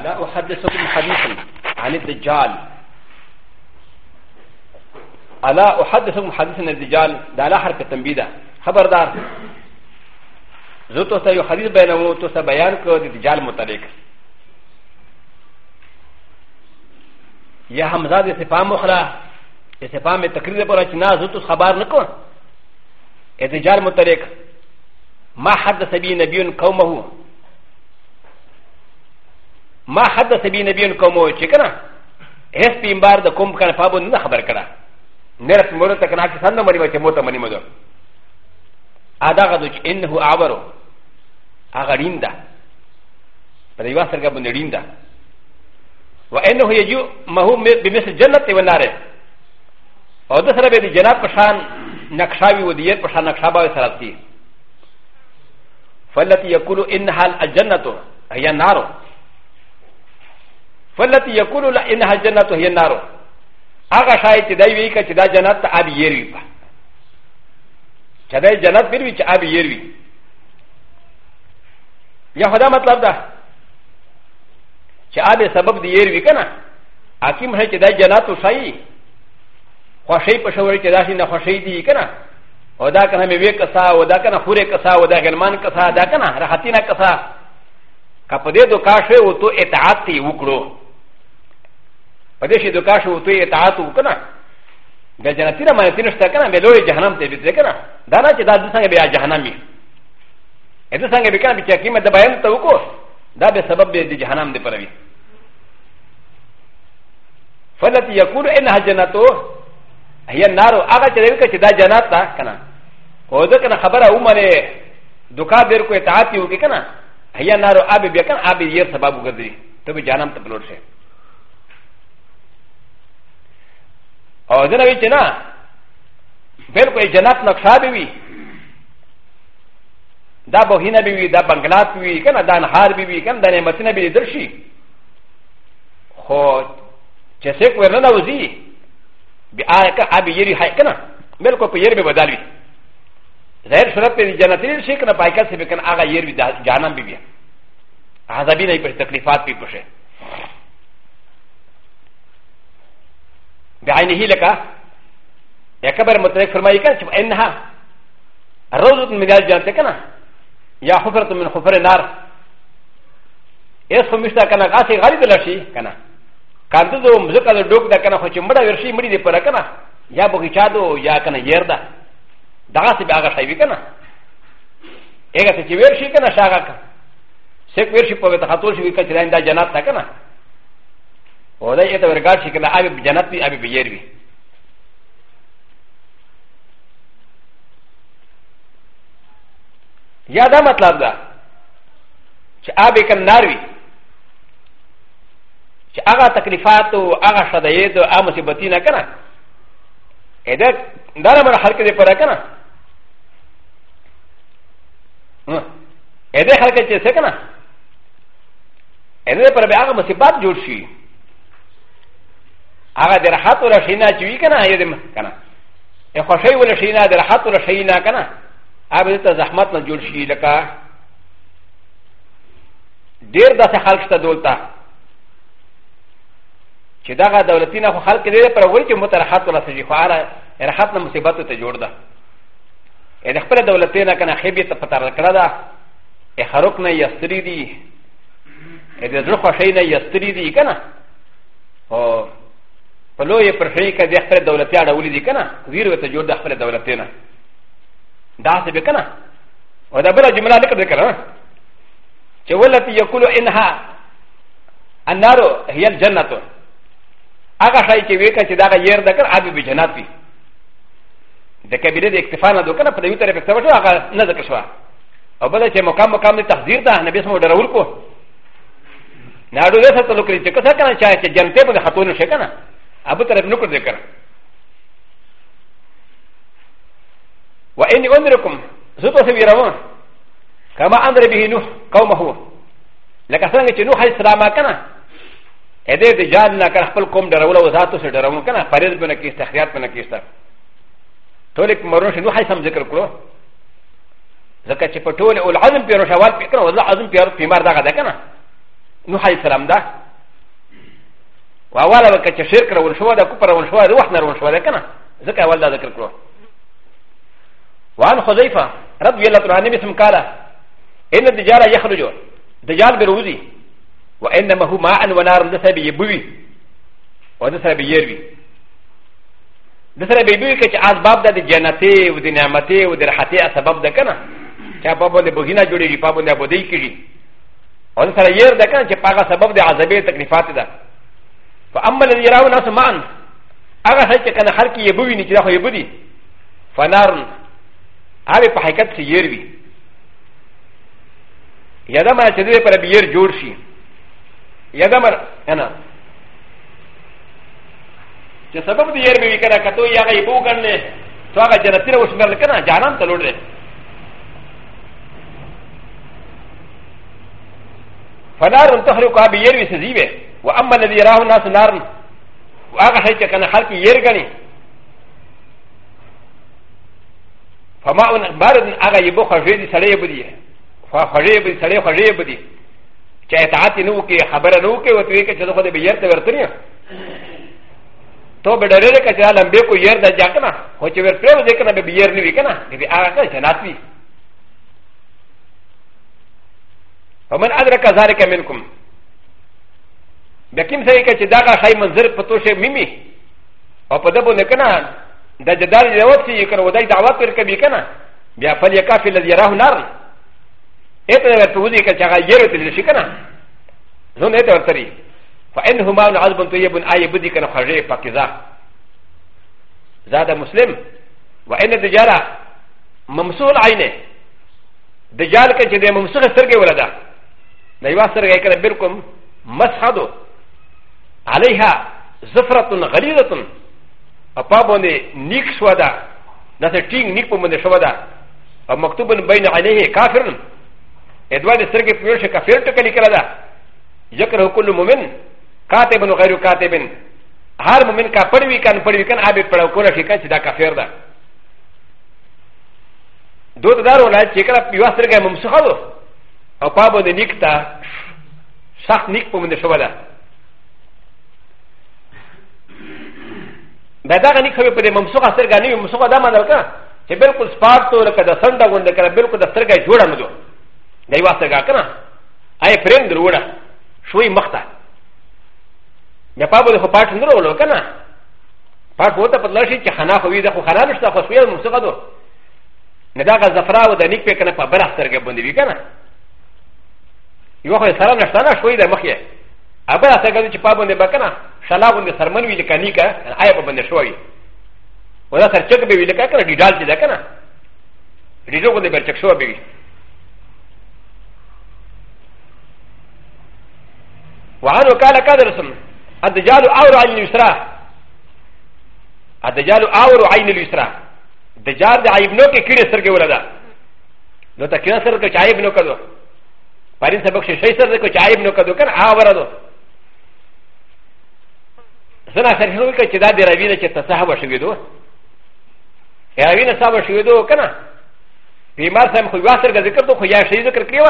الا احدثكم حديثا عن الدجال الا احدثكم حديثا عن الدجال ده لا حرف تنبيه خبردار زه تو ته یو حدیث بیانوم تو ته بیان کو د دجال متعلق یا حمزه د استفهام مخلا استفهام تقریر پر اچنا زه تو خبر نکو د دجال متعلق ما حدث به نبی قومه ما حدث بي نبي قومو چې کنه هیڅ پیمبار د قوم کنه فابو نه خبر کړه نرس مور ته کنه چې څنګه مری وته موته منی مدو ادا غدو چې انه اعبرو هغه ریندا پر یو سرګه باندې ریندا و انه یجو مهو بمثل جنت و نار او د سره به د جنات پشان نقشاوی و دیت پشان نقشابه سره تي فلتی یقول انها الجنه هي النار فلتي يقول انها جنة هي النار اغا شاي تدعي ويكا تدا جنة ابي يروي با تدعي جنة بيروي ابي يروي يا خدا مطلب ده چه ابي سبب دي يروي كنا حكيم هي تدا جنة شاي خوشي پشوري تدا شي نه خوشي دي كنا ودا كنا ميوي كسا ودا كنا خوري كسا ودا غلمان كسا دا كنا رحتينا كسا カパデドカシェウトエタアティウクロパデシドカシェウトエタアトウクナベジャナティラマティナスタカナベロイジャハナムテビテカナダナチダズサンビアジャハナミエズサンビカビチャキメダバエンタウコダベサバビディジャハナムデパビ فلت يقول انها جناتو هي النار اغا تلك تدا جناتا كنا وذكر خبر عمر دكا بيركو اتعاتي وكنا هيا نارو ابي بيكن ابي يير سبب وغدري تبي جانم تبلور شي او دنا وی چنا بالکل جنت نقشا بي وي دا بوهينا بي وي دا بنگلات بي وي کنه دا نهار بي وي کنه دا نعمتنا بي درشي خو چسه کو نه نوزي بي ا ابي يري هاي کنه بالکل په ير به بدل وي غير شرط في جنتين شيء كنا بايكا سبكن آغا ير بي جانم بي بي هذا بي ناي پر تکلیفات بي پشه بعينه لك يكبر مترك فرمائي كان شب انها روضة من مجال جنت كنا يا حفرة من حفر النار اسخو مشتا كنا قاسي غالب لشي كنا كانت دو مزقا دو دوك دا كنا خوش مدا ورشي مدي دي پرا كنا یا بغیچا دو یا کنه یرده ダーシビアガシャビカナエガセキウェルシキナシャガカセクウェルシポベタハトシビカチランダジャナタカナオレエタウェガシキナアビビジャナピアビビエビやだまたらだ。ちあべかんなり。ちあがたくりファト、あがしゃだえと、あましばてなかな。えだ、だらまらはけでパラかな。اده خلق چه سکنه اده پر بیاغ مصیبات جوړ شي هغه د راحت ولا شي نه چې وی کنه یې دې کنه ا خوشي ولا شي نه د راحت ولا شي نه کنه هغه ته زحمت نه جوړ شي لکه ډیر داسې خلق شته دولته چې دغه دولتي نه خو خلق دې پر وایي چې مترحت ولا شي خو هغه راحت نه مصیبت ته جوړ ده ا د خپل دولتې نه کنه خېبې ته پتار کړه ده ا خروق نه یستری دي ا د زړه خوښۍ نه یستری دي کنه او په لوی پرخې کې د خپل دولتې اړولې دي کنه زیر وته جوړ د خپل دولتې نه دا څه به کنه او دا بل جمله لیکل کړه چې ولتی یقول انها النار هي الجنه هغه شی چې وې کچې دا غیر د کړ ابي بجنات وي د کبیره د اکتفا نه دوکنه په دې طرف اکتفا شو هغه نه ذکر شو او بل چې مقام مقام د تقدیر ده نبی سمو ډرول کو نه اډو زه ته لوکري چې څه کنه چا چې جنته په خاتون شي کنه ابو طرف نو کړ ذکر و اني انرکم زه تاسو ویرم کما اندر به نوح قومه لکه څنګه چې نوح علیه السلام کنه اې دې د جان نه کړ خپل قوم ډرول او ذاتو سره ډرول کنه فرض بنه کې استخیات بنه کې استخیات تولك مروش نو حيثم ذكر كلو ذكا چه پتول اول عظم پی روشوال پی کنو وزا عظم پی رو پیمار داغا دا کنا نو حيث سلام دا و اوالا وکا چه شرک رو ونشوا دا کپر ونشوا دا وحنا رو ونشوا دا کنا ذكا اول دا ذكر كلو وعن خضيفة رضي الله عنه بسم قالا ان الدجال يخرجو دجال بروزي وانما هو ماء ونار دسا بيبوي ودسا بيروي د سره به وي چې اسباب د جنتي او د نعمتي او د راحتي سبب ده کنه چې په باندې بوګینا جوړيږي په باندې بودی کیږي او سره یې ده کنه چې پاګه سبب د عذابې تکلیفات ده فاما الذي يرون اسمان هغه څه چې کنه هر کی یې بویني چې دا خو یې بودی فنار هغه په حقیقت کې یې وی یادما چې دې پر بیر جوړ شي یادما انا چې سبب دې ير به وکړه کته یې هغه یو کړل تو هغه جنتی له وشمرل کنه جانم ته لوړل فنار تحرق ابي ير وي سيبه واما الذي يراه الناس نار هغه هي چې کنه خلک ير غني فما ان بارد هغه یو خجې دي سړې بدی فخجې بدی سړې خجې بدی چې اطاعت نه وکي خبره نه وکي او ته یې چې خو دې ير ته ورته نه とべれれかじゃらんべこやだじゃかな、ほちゅうプレゼかなべやりかな、べあらかじゃなつみ。おまんあらかざれかめんこん。べきんせいかじだがはいまんずるぽとしみみ。おぽでぼねかな、だじだれおしいかのだいだわくるかびかな、べあぱりかふりやらんな。えとべとうじかじゃがやるとしかな。のねとわたり。فان هما عذب طيب اي بدي كان خرجي فكذا زاد مسلم وان الدجاله ممسوح عينه دجال كان جدي ممسوح سرقه ولدا نيوا سرقه كان بيركم مسحدو عليها زفرة غليظة أبابوني نيك سودا نسيتين نيك بمن شودا ومكتوب بين عينيه كافر ادوار سرقه بيرش كافر تكالي كلا يكره كل مؤمن كاتب غير كاتب هر مؤمن کا پڑھ وی کن پڑھ وی کن آبی پڑھو کو نشی کن چی دا کافر دا دو تدار ولا چی کلا یواستر گئے ممسخا دو او پا بند نیک تا سخت نیک پا بند شو دا بیدا غا نیک خوی پا دی ممسخا سر گا نیوی ممسخا دا مندل کن چی بلکل سپاک تو لکا دا سند گوند کلا بلکل دا سر گئے جوڑا ندو دا یواستر گا کنا آئے پرین دروڑا شوی مختا やパブでパーツのローカナパーツをたパラシーキハナフィーダホハラスタファスウェルムサガドネダガザフラウダニペカナパブラスタゲブンディビカナヨハサラナスタナシュウィダマヒエアブラスタガチパブンデバカナシャラブンデサマンウィデカニカアイアブンデシュウィウダサチェクビウィデカカナディダルディデカナリゾーデベチェクショウビウィ وعنه قال كادرسم الدجال أور عين اليسرى الدجال أور عين اليسرى دجال عيب نوكي كيري سرقي ولدا نو تكينا سرقي عيب نوكدو فارين سبق شيء سرقي عيب نوكدو كان آوردو سنا سرحنو كي دا دي روينة كي تصحب شويدو روينة صحب شويدو كنا بیمار سم خو واسر کا ذکر تو خو یا شی ذکر کړی و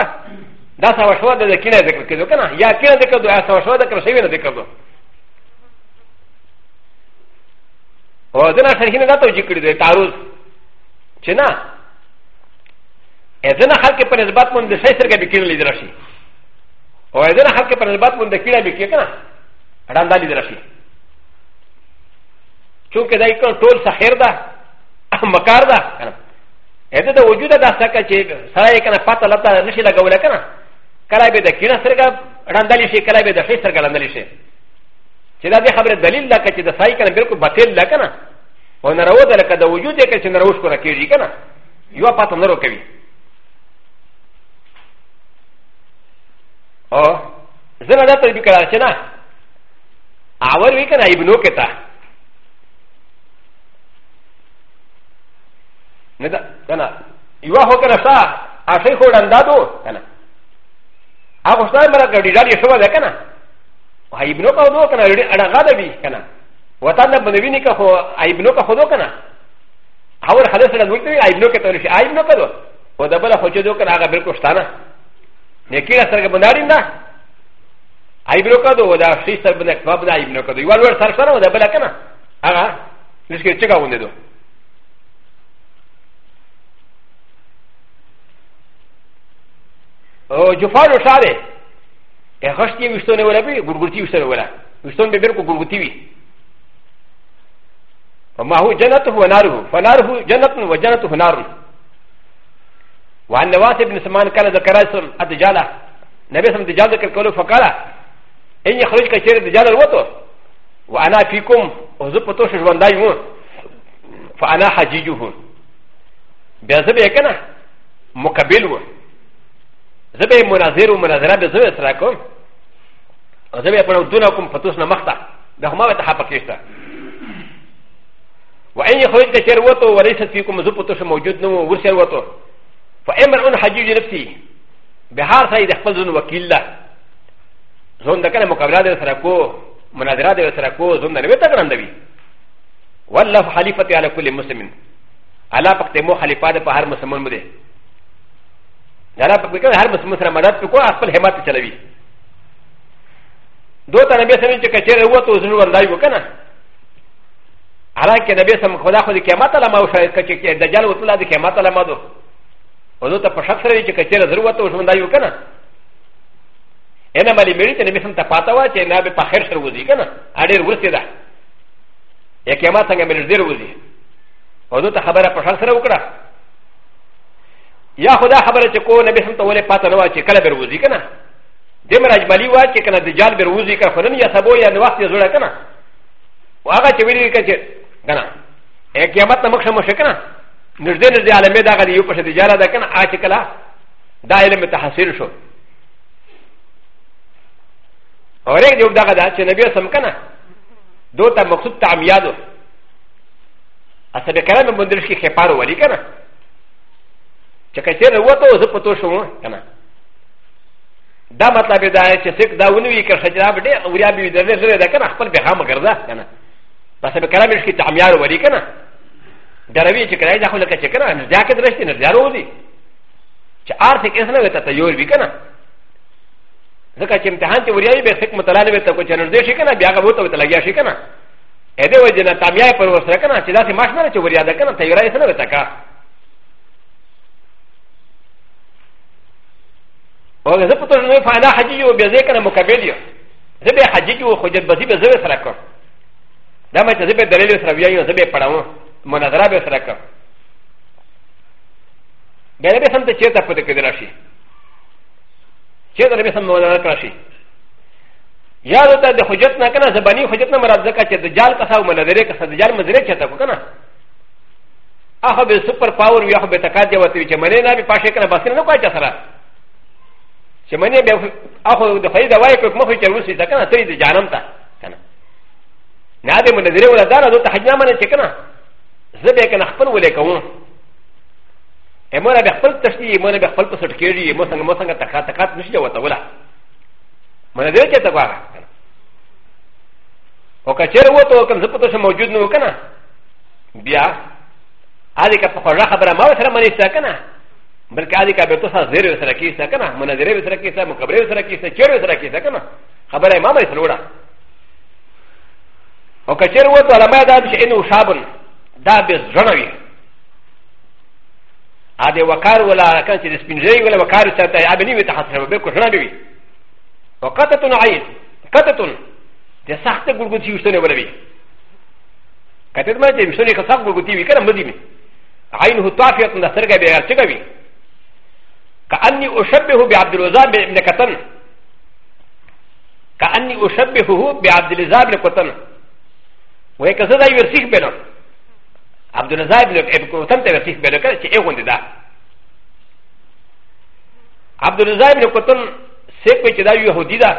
دا سوا شو د کینه ذکر کړو کنه یا کینه ذکر دو یا سوا شو د کړی ذکر دو و ذ ن ا شرحين لا توجي كريد تعرض شنا اذن حالك بنسبات من السيسر بكير لدرشي و اذن حالك بنسبات من الكير بكيرنا راندا لدرشي چونکه دا یو ټول سحر ده مکار ده اته د وجود د اسکه چې سره یې کنه پته لته نشي لګول کنه کله به د کیره سره ګړندلی شي کله به د خې سره ګړندلی شي چې دا د خبره دلیل ده چې د سای کنه بالکل باطل ده کنه او نه راوته لکه د وجود یې چې نه راوښ کنه کېږي کنه یو پاتم نه راکوي او زنه دا تربیه کړه چې نه اور وی کنه ابنو کې تا نه دا کنه یو هو کنه سا اسی خو ډندادو کنه هغه څنګه مرګ ډیډاډي شو ده کنه ابنو کا دو کنا اڑغا دبی کنا وطن دب نوی نکا خو ابنو کا خودو کنا اور حدث رن وقت ابنو کے تولش ابنو کا دو و دبلا خوچے دو کنا آگا بالکل شتانا نیکی را سرگ بنداری نا ابنو کا دو و دا شی سر بند اکتباب دا ابنو کا دو یوال ور سر شتانا و دبلا کنا آگا لسکی چکا ہوندے دو جفار و شارے ا غ ش ت ي وشتون ولا بي غرغرتي وشتون ولا وشتون ببركو غرغرتي بي فما هو جنته وناره فناره جنة وجنته نار وعن نواس بن سمان كان ذكر اسم الدجالة نبي اسم الدجال ذكر قوله فقال إن يخرج كثير الدجال الوتر وأنا فيكم وزبطوا شجوان دايمون فأنا حجيجه بيزبي كنا مقبله ز به مناظر و مناظره به زوی سره کوم او ز به پر دونه کوم پتوس نه مخته د هم ته حقیقت و ان یخرج کشر وته وليس فيكم ذو پتوس موجود نو ورسر وته فامر ان حجیج نفسي بهار سای د خپل ځن وکیل لا زون د کله مقابله در سره کو مناظره در سره کو زون نه وته ګرندوي والله خلیفته علی كل مسلم علا پکته مو خلیفہ د په هر مسلمان مده だから、ハムスムスラマダトコアスプルヘマティチェレビ。どうたらべさみちかチェレウォトズルワンダイウォカナ。アランケナベサムコダホリケマタラマウシャイカチェダジャルウトラディケマタラマド。おどたパシャツレビチカチェレズルワトズルワンダイウォカナ。エナマリメリティネミサンタパタワチェナベパヘシャウズイカナ。アレウォセダ。エケマタンゲメルディルウズイ。おどたハバラパシャツレウォカナ。یا خدا خبره چې کو نبی هم ته ولې پاته نه و چې کله به روزي کنه دمر اجملی و چې کنه دجال به روزي کړ خنن یا سبو یا نوخت زړه کنه واغه چې ویلي کړه کنه اے قیامت نمک شمه شکنه نږدې نږدې عالمې دا غلی یو په دجال دا کنه آ چې کله دا علم ته حاصل شو اور ایک جو دا غدا چې نبی سم کنه دوتا مقصود تعمیادو اصل کرام مندرش کی خپار ولی کنه چې کچېره وته زه پتو شوم کنه دا مطلب دا چې سک دا ونوي که خجرا به ډېر اوریا به دې لري دا کنه خپل به هم ګرځا کنه بس به کلام کې تعمیار وري کنه دروي چې کړای دا خو لکه چې کنه نه دا کې درشته نه زیارو دي چې ارتک اسنه ته تیار وي کنه ځکه چې امتحان ته وریا به سک متلاله ته کو چنر دې شي کنه بیا هغه وته لګیا شي کنه اې دې وجه نه تعمیار پر وسره کنه چې دا سي ماشمره چې وریا ده کنه تیارای اسنه ته کا او زه په تاسو نه فعلا حج یو به ذکر مکبل یو زه به حج یو خو جد بزی به زو سره کوم دا مې ته زه به دلیل سره ویایو زه به پڑھاو مناظره به سره کوم بیا به سم ته چیرته پته کې راشي چیرته به سم مناظره راشي یا ته د حجت نه کنه زبانی حجت نه مراد ځکه چې د جال کسا او مناظره کسا د جال مزره چته کو کنه اخو به سپر پاور وی اخو به تکات دی وته چې منې نه به پاشه کنه بس نه کوي چا سره چې منې بیا اخو د خې د وای په مخ کې روسي دا کنه ته دې جانم تا کنه نه دې مونږ درې ولا دار دوت حجنا منې چې کنه زه به کنه خپل ولې کوم امر به خپل تشتی امر به خپل پسټ کېږي مو څنګه مو څنګه تکا تکا نشي وته ولا مونږ دې چې تا واه او کچر وته کوم زه پته موجود نه وکنه بیا هغه په خبره ما سره منې څه کنه بل كادي كابتو سا زير وسركي سا كنا من زير وسركي سا مكبر وسركي سا چير وسركي سا كنا خبر امام سلوڑا او كچير و تو علماء دا بش انو شابن دا بس جنوي هذا وقار ولا كان تي سبنجي ولا وقار سا تا ابني متحسر بكو جنوي وقتت عين قتت دي سخت گلگوتي وشتنه ولوي كتت ما تي مشني خصاب گلگوتي وي كنا مدي عينه طافيه من سرغه بها چگوي كاني اشبه بعبد الوزاب بن كتن كاني اشبهه بعبد الوزاب بن كتن وهكذا يرسيخ بنا عبد الوزاب بن كتن ترسيخ بنا كذا شيء يغني ده عبد الوزاب بن كتن سيكوي كذا يهودي ده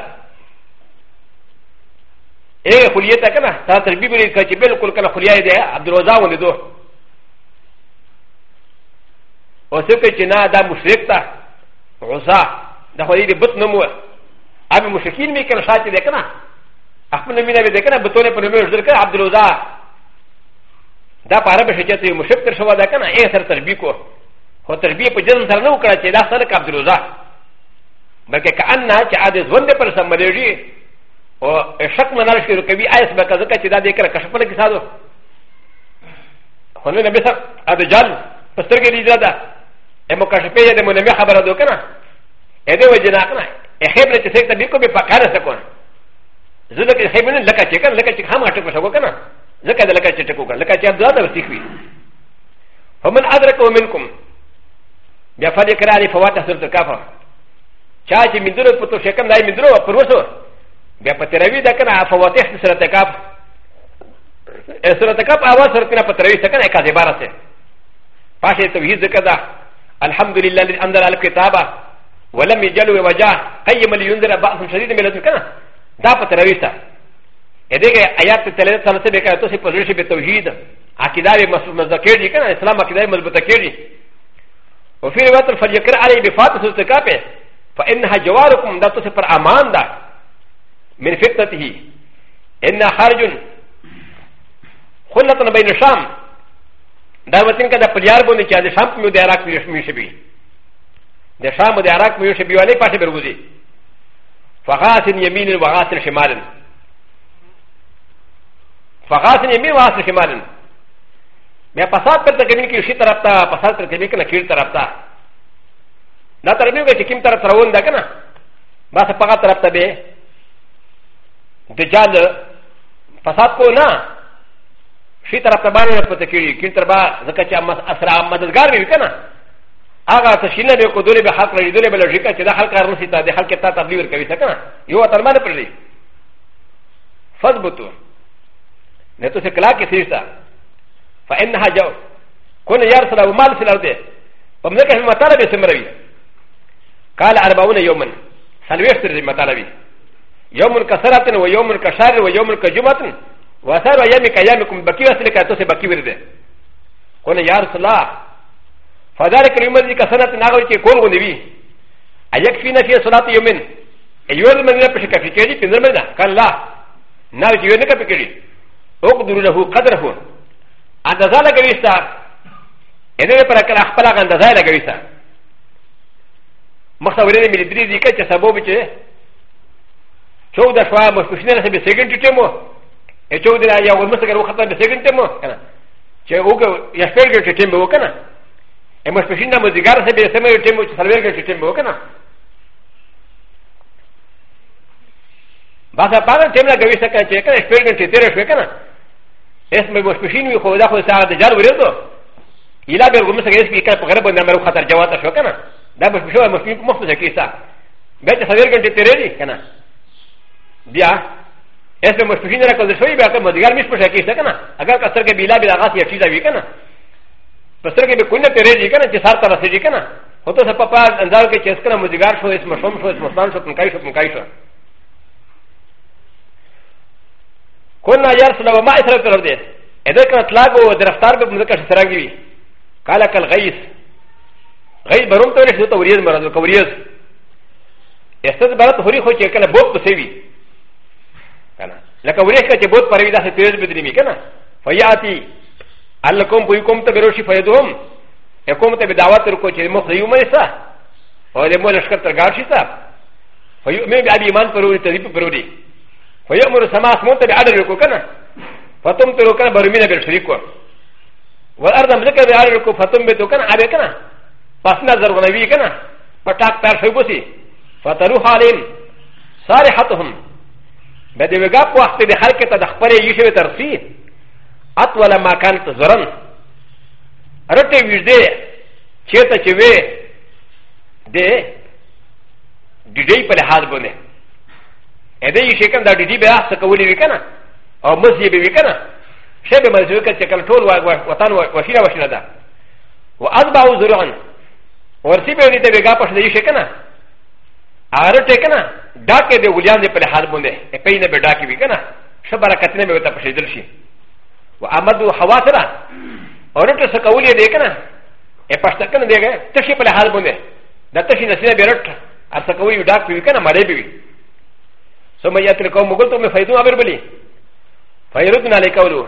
ايه خليتها كنا ترى تربيب اللي كاتب بالكل كنا خليه ده عبد الوزاب ولده وسيكوي كنا ده مشرك ده عزا د خو دې بت نوم و ابي مشکین می کړه شاتې ده کنه خپل نوم نه ده کنه بتوله په نوم ورځل کړه عبد الوزا دا پاره به شچې ته مشکر شو ده کنه اے سر تربی کو هو تربی په جن سره نو کړه چې دا سره عبد الوزا بلکې کأن چې عادت وند پر سم ملېږي او شک منال شروع کوي ایس به کزه چې دا دې کړه کشپل کې ساده خو نه به سر ادجال پستر کې لیدا ده م ك ش ف ي ة من ا خ ب ر د و ك ن ا ادى وجناكنا ا ح ب ر ت س ي ت ب ي ك و بفكار سكون زلك ا ح ب ر لك ا شكا لك ا شكا ما تكو سكوكنا لك ا لك ا شكوكا لك ا شكا بلاد وسيكوي فمن أ د ر ك منكم بفضل كرالي فواتا سلطه كافا شاشي من دون فتو شكا لا من دون وقروسو بفتراوي دكنا فواتيح سلطه كاف سلطه كاف اول سلطه كاف سلطه كاف سلطه كاف سلطه كاف سلطه كاف سلطه كاف سلطه كاف سلطه كاف سلطه كاف سلطه كاف الحمد لله الذي انزل على الكتاب ولم يجلو وجاء قيما لينذر بأسا شديدا من لدنه كان دا په ترویسه ادغه آیات تلل سره څه وکړ تاسو په ورشي په توحید عقیده مزکر دي کنه اسلام عقیده مضبوطه کړي او فی روایت الفجر علی بفاتس التکافه فانها جوارکم دا تاسو پر امان ده من فتنته ان خرج خلة بين الشام دا وطن که دا پلیار بونده چه ده شام پمیو ده عراق میشه بی ده شام ده عراق میشه بی ولی پاشه برگوزی فغاسن یمین و غاسن شمالن فغاسن یمین و غاسن شمالن میں پساد کرتا کمین کی اسی طرف تا پساد کرتا کمین کنا کیر طرف تا دا تربیو که چکیم طرف ترون دا کنا بس پغا طرف تا بے دجال پساد کو نا シタラタバーのポテキリ、キンタバー、ザカチャマス、アスラマズガリウカナ。アガサシナビコドリバハクリドリバルジカチダハカルシタデハケタタビューカビサカナ。ヨアタマルプリ。ファズブト。ネトセクラキシタ。ファエンハジャウ。コネヤーサラウマルシラデ。パムネカヒマタラビセムラビ。カラアバウネヨマン。サルウェステルマタラビ。ヨムカサラテン、ヨムカシャル、ヨムカジュマテン。و س ا ر و ي م ك ي ا م ك م بكي و س ل ك ا ت و س بكي و ر د ه قل يا رسول الله فذلك ا ل ي و م الذي كسرت ناغل كي كون غنبي أ ي ك فينا في صلاه يومين ايوه المدينه بشكا في كيري في المدينه قال لا نار يونيكا في كيري اقدر له قدره ان ذلك غريستا ان انا قرا كلا اخبار عن ذلك غريستا مخاورين من الدريزي كتشا سبوبتي شو دشوى مستشفى بسجن تتمو ا ت و د ا ي ا و م س ك ر و خ ط ا ب س ك ن ت م و ك ن ا ش ا و ك ي ش ف ر ك ر ت ي م ب و ك ن ا ا م س ب ش ي ن ا م ز ي ق ا ر س ب ي س م ي ر ت ي م و ش س ر و ر ك ر ت ي م ب و ك ن ا بس ا ب ا ر ت ي م ل ا ق و ي س ك ن ت ي ك ن ا ش ف ر ك ر ت ي ت ر ش و ك ن ا ا س م ي م س ب ش ي ن و ي خ و د ا خ و س ا ع د ج ا ر و ر ي ض و ي ل ا ب ر غ م س ك ر س ب ي ك ن ا ب غ ر ب ن ا م ر و خ ط ا ر ج و ا ت ش و ك ن ا د ا ب ش ب ش و ا م س ب ي م م س ب ش ك ي س ا ب ي ت س ر و ر ك ر ت ي ت ر ي ك ن ا بيا ا س م ش ف ي ن ر ك ز ش و ي ب ا ك م د ي ا ل مش مش كيس كنا اگر كسر كي بلا بلا غاتي اشي زاوي كنا بسر كي بكون تري جي كنا جسار ترى سي جي كنا هو تو سبا انزال كي چس كنا مديگار شو اس مشوم شو اس مسلمان شو كن كايشو كن كايشو كنا يار سلا ما اسر تر دي ادر كنا تلاغو درفتار به مدك سرانگي وي قال كل غيث غيث بروم تو نشو تو وريز مرض كوريز استد برت هوري خو چي كنا بوب سي وي كنا لك وريكا تبوت فريدا ستيز بدريمي كنا فياتي اللكم بيكم تبروشي فيدوم يكم تبدعوات ركوشي مخيوم يسا ولم يشكر ترغاشي سا فيؤمن بأبي إيمان فروري تذيب فروري فيؤمر سماس موت بعدل ركو كنا فتم ترو كنا برمينا بالشريكو والأرض مزكا بعدل ركو فتم بتو كنا عبي كنا فاسنا زرغنبي كنا فتاك تار شبوسي فتروح عليهم صالحتهم ب د وګا په وخت د خلک ته د خپل یوشي ترسي اطول ما کان تزرن رټه ویږدې چیرته چې وې د ډیډې په لحاظ باندې ا دې یوشي کنه د ډیډې بیا څه کولې وکنه او مزي به وکنه شه به مزي وکنه چې کله ټول وطن وشینه وشینه ده و اضبع زرعن ورسی به دې ته وګا په شې کنه ارټه کنه ډاکې د ولیان دی په حال باندې په نه به ډاکې وي کنه ښه برکت نه به ته پښیدل شي و احمد هوا سره اورټ څه کول دی کنه په پښته کنه دی تشي په حال باندې د تشي نسینه به رټ ا څه کوي ډاک وي کنه مړې به وي سمه یا تر کوم مغل ته مې فائدو امر بلی فیردنا لیکولو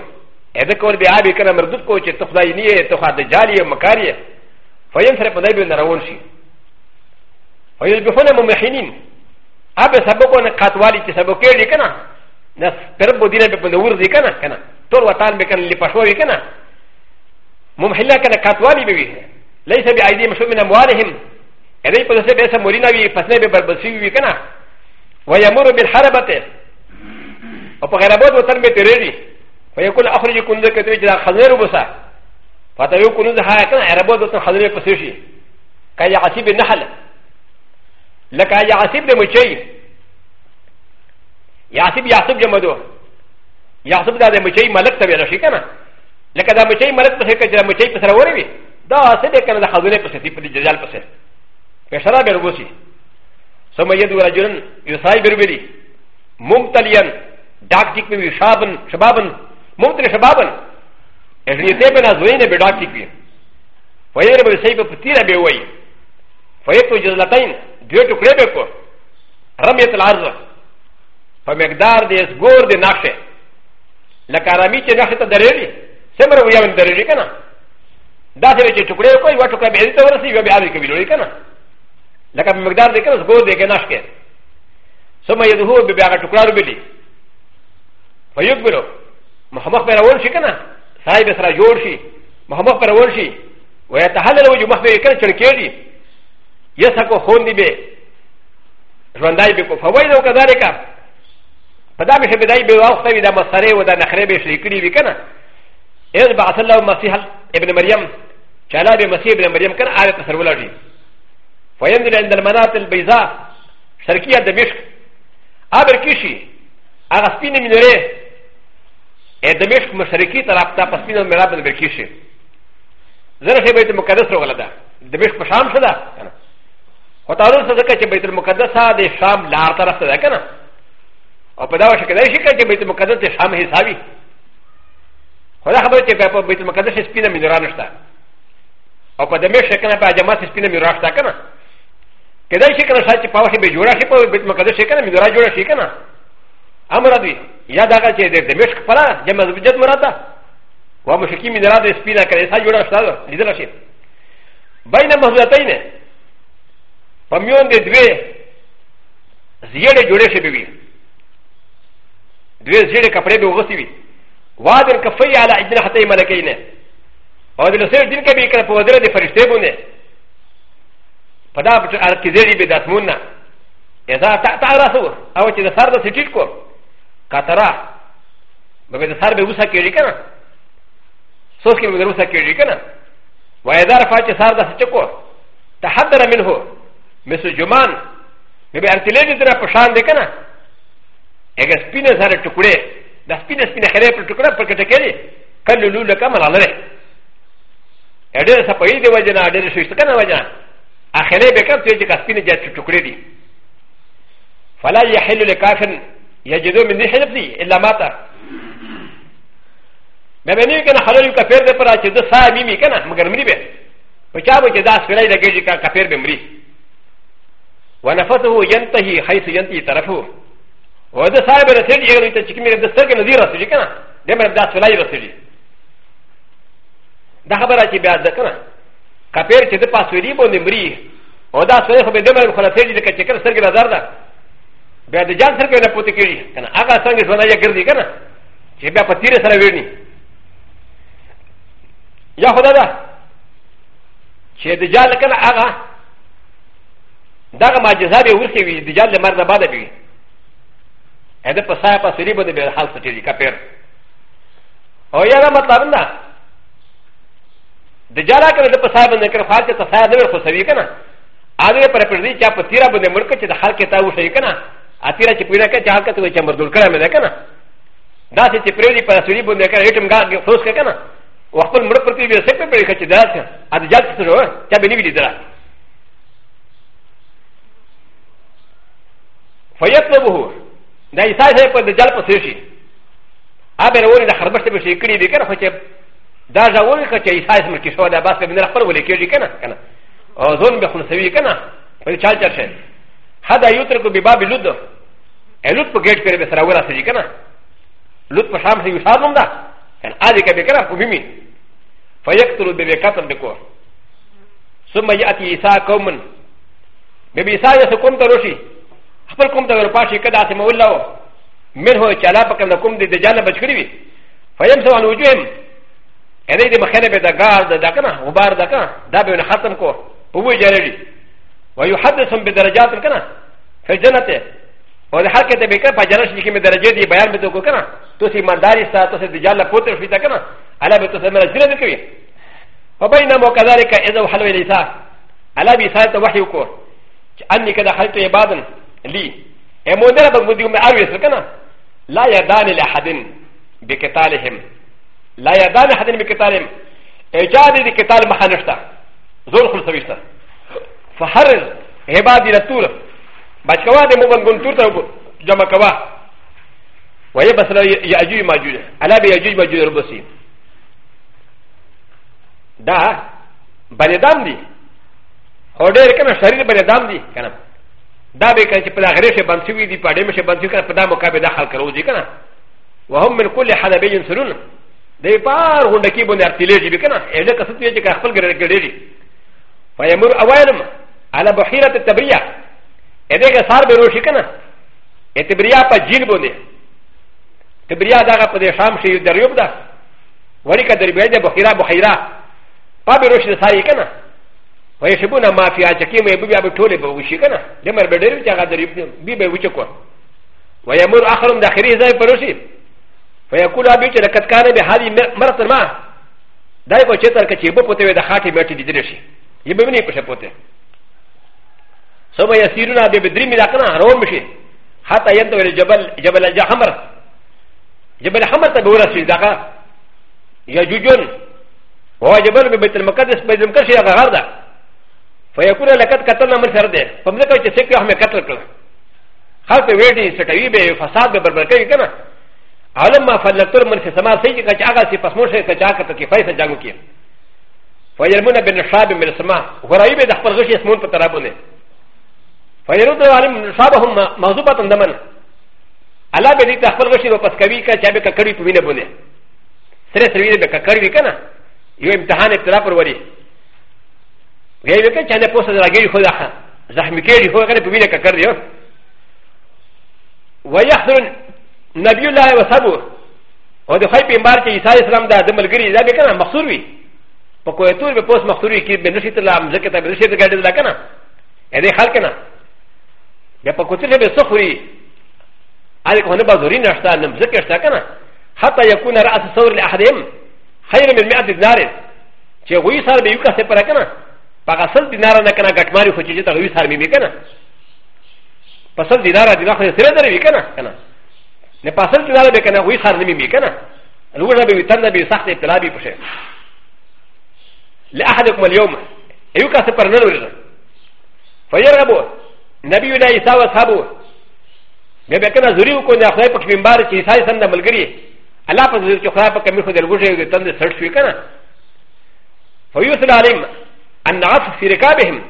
ا دې کول بیا به کنه مردود کو چې تخدای نه ته خدای جالیه مکاریه فین سره په دې به نارون شي فیل بفنه ممحنین アベサボコンカトワリキサボケリケナナスペルボディネペプンウズイケナケナトワタンベケンリパシュウイケナモムヘラケナカトワリビビレイセビアイディムシュミナモアリヒムエレイプルセベサモリナビパセベバブシウイケナワヤモロビルハラバテオパガラボトタンベテレリファイコンアフリコンデケティジャーハネルボサファタヨコンズハヤケナエラボトタンハネルパシュシカヤアシビナハラ لك يعصب لمشي يعصب يعصب جمدو يعصب هذا مشي ملك تبي رشي كما لك هذا مشي ملك بس كذا مشي بس روي دا عصب كان هذا خذونه بس تيجي بدي جزال بس فشرا بيربوسي ثم يدو رجلا يساي بربلي ممتليا داك تيك بي شابن شبابن ممتلي شبابن اجريته بنا زوينه بداك تيك بي فيربو سيبه بتيره بيوي فيتو جزلتين دوی ټوکړې به کو رمیت الارض په مقدار د اسګور د نقشه لکه رمی چې نقشه ته درېږي څومره ویاوې درېږي کنه دا څه چې ټوکړې کو یو ټوکړه به دې ته ورسي یو به دې کې ویلوي کنه لکه په مقدار د کنه اسګور د کې نقشه ثم يدهو به هغه ټوکړه ربلي فيقبلوا محمد پر اول شي کنه سړی به سره جوړ شي محمد پر اول شي ويتحلل وجه محمد کنه چړکېږي ي س ك و هوني بي رنداي بكو فوينو كذلك فدا بشي بداي بوقت بدا مصري ودا نخري بشريكري بكنا اذ بعث الله مسيح ابن مريم شالا بمسيح ابن مريم كان على تسرولا جي فينزل عند المناطق البيضاء شرقيه دمشق ابر كيشي اغسطين من ري دمشق مشرقي طرف تا قسمين المرابط بركيشي زرفه بيت مقدس رغلدا دمشق مشام شدا كنا و تعالو سزکا چه بیت المقدس ها ده شام لار طرف تا ده کنه او پا داوش که دایشی که چه بیت المقدس ده شام حسابی خدا خبر چه پا بیت المقدس سپینه منورانشتا او پا دمشق کنه پا جماعت سپینه منورانشتا کنه که دایشی کنه سا چه پاوشی به جورا شی پا بیت المقدس شی کنه منوران جورا شی کنه امر دوی یا داغا چه ده دمشق پلا جماعت بجد مراد ده و مشکی منوران ده سپینه کنه سا جورا شتا ده لیدر شی بین مهدتینه パミョンでドゥエゼレジュレシビビドゥエゼレカプレビウォシビワデルカフェイアライディナハテイマレケイネオデルセルディンケビカポデルデファリステブネパダブアルキゼリビダスムナエザタタラソウアウチデサルダシチコカタラバベデサルベウサケリカナソスケウサケリカナワイザーファチサルダシチコタハダラミンホ مثل جمان نبي ارتلين درا پشان دي كنا اگر سپين زار ٹکڑے دا سپين سپين خيره پر ٹکڑا پر کٹے کلی کل لولو لکا ملال رے اڈیر سا پئی دے وجنا اڈیر شوشت کنا وجنا آخرے بکر تو یہ سپين جات ٹکڑے دی فلا يحل لكافر يجدو من نحلف دي إلا ماتا مبني كان حلال كافر دي پرا چه دو سا ميمي كنا مگر مري بي وچا بو چه دا سفرائی لگه جي كافر بمري ونفته ينتهي حيث ينتهي طرفه وهذا صاحب الرسول يقول انت تشكي من الدستور نذير رسولي كنا دائما بدأ سلاي رسولي ده خبره چې بیا ده کنه کپیر چې د پاسوري باندې مري او دا سره خو به دمر خلاصې دي چې کله سرګ نظر ده بیا د جان سرګ نه پوت کیږي کنه هغه څنګه ژوند یې ګرځي کنه چې بیا په تیر سره ویني یا خدا ده چې د جان کنه هغه ダガマジザビウキウィディジャーデマダバダビエデパサーパスリボディベルハルティリカペルオヤラマタブナディジャーラケデパサーバンデカファティササーデルフォサビカナアデパレプリチャプティラブデムルケチハルケタウシェイカナアティラチプリケチャーケツウィチャムドルカラメデカナダシチプリパスリボディカレイトムガギフォスケカナウォップルムルプリビアセクプリケチダーチアディジャーケツウォーチャビリビディダー فيطلبه دا يساعد په دجال په سيشي ابل وري د خربشت به شي کړي دي کنه خو چې دا ځاوري کچې يساعد مر کې شو دا بس به نه خپل ولې کېږي کنه کنه او ځون به خلصوي کنه په چال چل شي حدا يترك بباب لود لود په گیټ پر به سره ورا سي کنه لود په شام سي يشابم دا ان اځي کبه کنه په بيمي فيقتل ببكاتن بكور ثم ياتي يسا قوم ببيسا يسكم تروشي خپل کوم د اروپا چې کدا سم ولا و من هو چې الله پکم کوم د دجال بچ کړی وي فیم سو ان وجوهم ا دې د مخنه به د غار د دکنه غبار دکنه دا به ختم کو په وې جوړي ويحدثهم بدرجات کنه په جنته او د هر کته به کړه په جنت کې مې درجه دی بیان به تو کنه تو سي منداري ستا تو سي دجال پوتر شي تا کنه الله به تو سم راځي کوي فبينما كذلك اذا حلوا اليسا الله بيسا توحي کو اني كذا حلت عبادن لي امودر بمدير ماوي سكنا لا يدان لحد بكتالهم لا يدان لحد بكتالهم اجاد لكتال محنشتا زور خمسويشتا فحرز هبادي لتول بشكوا دي مبن كنتورتا جمع كوا ويبس لا يأجوج ماجوج على بيأجوج ماجوج ربسي دا بني دام دي هو دير كما شرير بني دام دي كنا だべかちプラグレシャバンシュウィディパディムシャバンシュカパダムカベダハカロジカナ。ワホメンコレハダベジンスルン。でパーウンデキボンデアティレジビカナ。エレカスティジカフルグレレジ。ファイアムアワイルム。アラバヒラテタブリア。エレガサーベロシカナ。エテブリアパジルボネ。テブリアダガパデシャムシユダリオブダ。ワリカデリベデボヒラボヒラ。パベロシサイカナ。و ي ش ب و ن ما في عجكي ما يبي ابي تولي بوشيكنا لما بدر جاغا دريب بي بوشيكو ويمر آ خ ر م داخلي زي فروسي فيقول ابي تلكت كان بهذه مرة ما دايما شتر كتيبو قتل دخاتي مرتي دريشي يبني بشاطه ثم يسيرون ابي بدري ملاكنا رومشي حتى ينتهي الجبل جبل الجحمر جبل حمر تبورسي داكا يجوجون وجبل بيت المقدس بيت المقدس يا غارده فيكون لقد قتل امر سرده فمذكر چې څوک هم قتل کړ خلک ویډي سټوي به فساد به بربر کوي کنه عالم ما فلتر من سما سي چې هغه سي پس موشه کچا کته کې پیسې جاګو کې فيرمون بن شاب من السما غريب د خپل غشي اسمون په ترابونه فيرد عالم شابهم مغضوبه دمن الله به دې خپل غشي واپس کوي کا چې به ککړی په وینه بونه سره سره وینه به ککړی کنه یو امتحان ابتلا پر وری やるかちゃんとポストであげるほどは、ザミケリホーガルピビネカカリオ。ワヤソン、ナビューラーはサブ、おでハイピンバーキー、サイスラムダ、デマルギリ、ラビカナ、マスウィ。パコエトル、ポスマスウィ、キー、ベネシテラム、ゼケタ、ベネシテラガナ、エレハルカナ。やパコテレベソフリ、アレコネバズリナスタ、ナムゼケスタカナ、ハタヤコナラアソウリアハデム、ハイレミメアディザレ、チェウィサーベユカセパラカナ。パカサルディナーなかなかまりほちじたうさみみかな。パサルディナーディナーセレビかな。ネパサルディナーベかなウィサーミミかな。ルーラビウタンダビサテプラビプシェ。لأحد يوم اليوم يوكا سفر نورز فيرغبو نبي لا يساوى صحابو بابا كان زريو كون يخلق من بارك يساوى سند ملغري الله فزرق يخلق كمير خد الوجه يتند سرشوي كنا فيوصل عليهم ان عف في ركابهم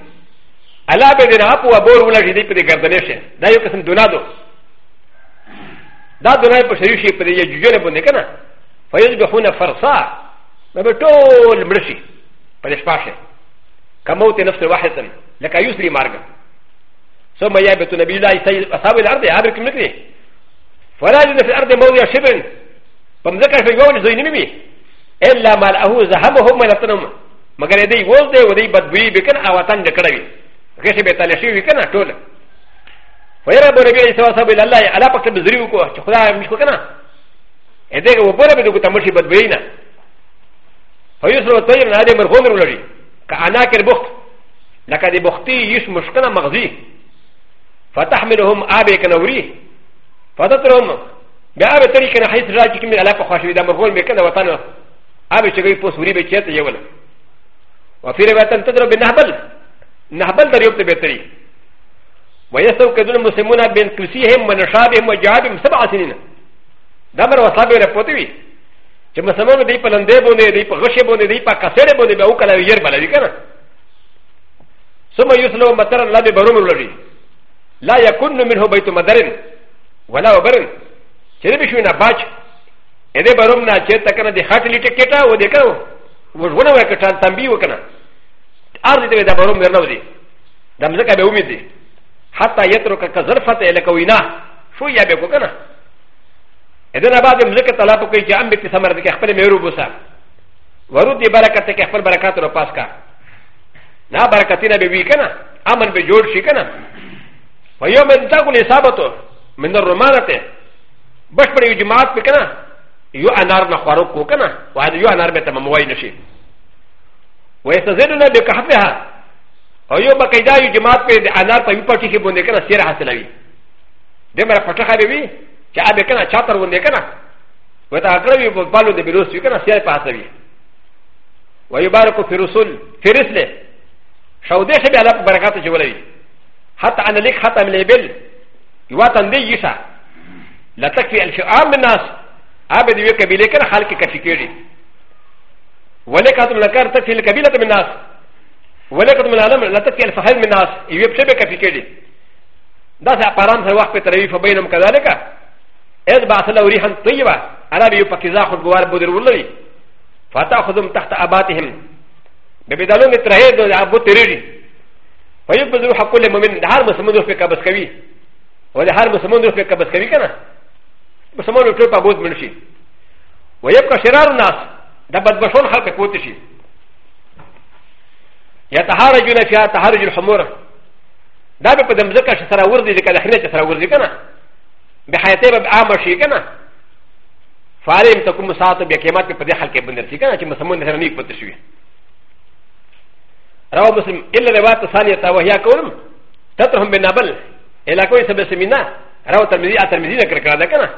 الا بدن عف وابور ولا جديد في غردنشه دا يو قسم دولادو دا دولای په شریو شي په فرصا ما مرشي په كموت نفس واحد لك يسري مارغا ثم يابت نبي اصحاب الارض يابركم نكري فلا يجد في الارض موضع شبر فمذكر في قول زي الا ما له زهمهم ولتنهم م ګ ر دی وز دی ودی بدوی بکن او وطن د کړوی غشې به تل شي وکنه ټول ویره بوله بیا سوا سب الله الا پکته بزری وکو چې خدای مش کو کنه ا دې و بوله به دوی ته مرشي بدوی نه فیسرو طیر نه دې مرغون ولري کانا کر بخت لکه دې بختی یش مشکنه مغزی فتحملهم ابي كنوري فتترهم بابي طريق حيث راجي كمي على فخاشي دا مرغون بكنا وطن ابي شغي بوسوري بكيت يولا وفي روايه تضرب بنهبل نهبل دريوب تبتري ويستوكد المسلمون بين كسيهم ونشابهم وجهابهم سبع سنين دمر وصابي رفوتي چې مسلمان دی په لندې باندې دی په غشې باندې دی په کسرې باندې به وکړه یې بل دی کنه ثم يسلو متر الله بروم ولري لا يكون منه بيت مدرن ولا وبرن چې به شو نه باج اې دې بروم نه چې تکنه دی خټ لیټه کېټه و دې کړو وژونه وکړه تنبیه وکړه ارض دې دا بروم ورنه ودی د مزکه به امید دي حتی یترک کظرفت الکوینا شو یا به وکړه اذن بعد مزکه طلب کوي چې ام به ثمر دې خپل مېرو بوسا ورود دې برکت کې خپل برکات رو پاس کا نا برکتینه به وی کنه امن به جوړ شي کنه ويوم تاكل حسابته من الرمانه بشپړ جماعت پکنه よあなのはろこかな、わよあなべたまわいのし。ウェスゼルのベカフェハー。およばかいだよ、ジマーペであなたよぱきしぼんでかな、シェラハセラビ。でも、パタハビビ、ジャーベカナ、チャタウンでかな。ウェタグラビブバルでビロス、ユカナ、シェラパセビ。ウェバルコフィルソン、フィルスレ。シャウデシェビアラプバラカタジュウレイ。ハタアナリクハタミレベル。ユワタンデイユサ。ラタキアルシュアーメナス。アベディウェカビレカハルキカシキリ。ウェレカトムラカタフィルカビラトミナス。ウェレカトムラムラタフィルファヘルミナス。イウェプシェベカフィキリ。ダザパランサワクペタリファベイナムカザレカ。エズバサラウリハントイバ、アラビュパキザホブワーブルウリ。ファタホズムタタアバティヒム。ベビダルミトラヘドアボテリリ。ファユブズルハコレモメンダーマスモンドフェカバスカビ。ウェレハムスモンドフェカバスカビカナ。مسلمان ټول په بوز منشي ويبقى شرار الناس د بدبشون خلق قوت شي يتهارجون فيها تهارج الحمور دا په دمزکه چې سره وردی ځکه د خینه چې سره وردی کنه به حیاته به عام شي کنه فارم تکوم ساعت به قیامت په دې خلق باندې شي کنه چې مسلمان سره نیک پته شي راو مسلم الا روایت ثانیه تا وهیا کولم تترهم بنبل الا کوئی سبب سمینا راو ترمذی ا ترمذی ذکر کړه کنه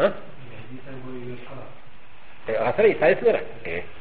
ها؟ اثر يسال سنرا